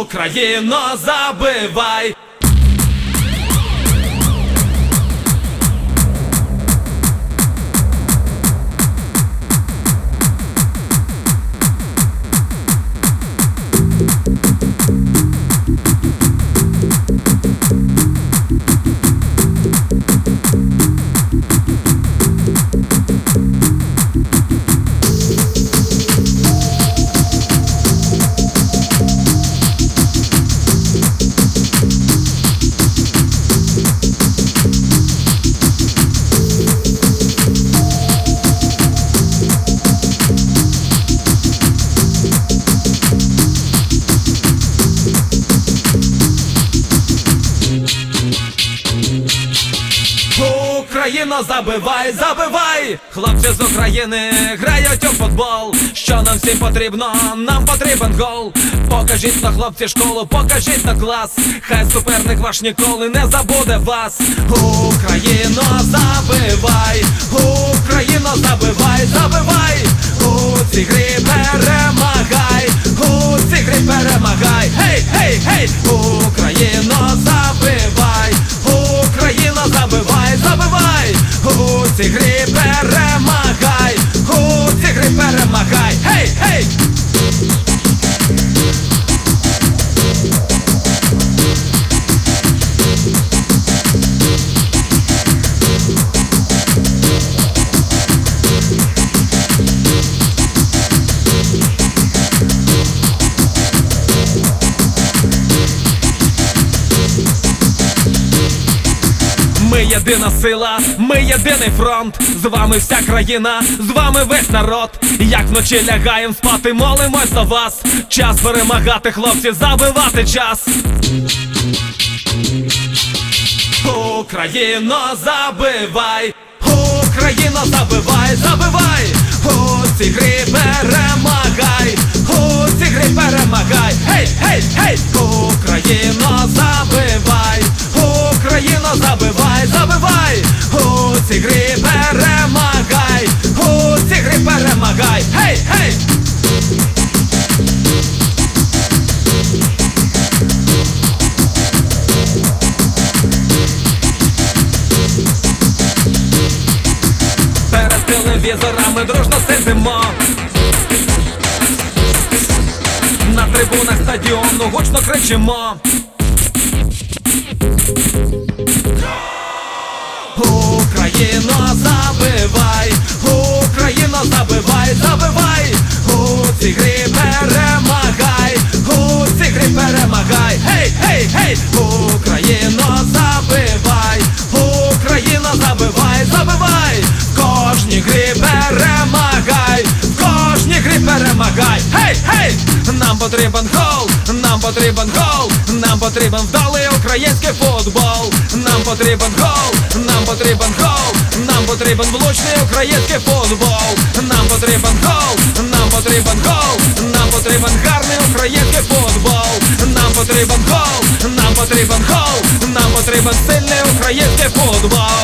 Україно, забивай! Україно, забивай, забивай! Хлопці з України грають у футбол. Що нам всім потрібно? Нам потрібен гол. Покажіть на хлопці школу, покажіть на клас. Хай суперник ваш ніколи не забуде вас. Україно, забивай! Україно, забивай, забивай! У цій грі Єдина сила, ми єдиний фронт. З вами вся країна, з вами весь народ. Як вночі лягаєм спати, молимось за вас. Час перемагати, хлопці, забивати час. Україно, забивай! Україно, забивай, забивай! У цій грі перемагай! У цій грі перемагай! Гей, гей, гей! Україно, забивай! Телевізорами дружно сидимо. На трибунах стадіону гучно кричимо. Україно, потрібен гол, нам потрібен гол, нам потрібен вдалий український футбол, нам потрібен гол, нам потрібен гол, нам потрібен влучний український футбол, нам потрібен гол, нам потрібен гол, нам потрібен гарний український футбол, нам потрібен гол, нам потрібен гол, нам потрібен сильний український футбол.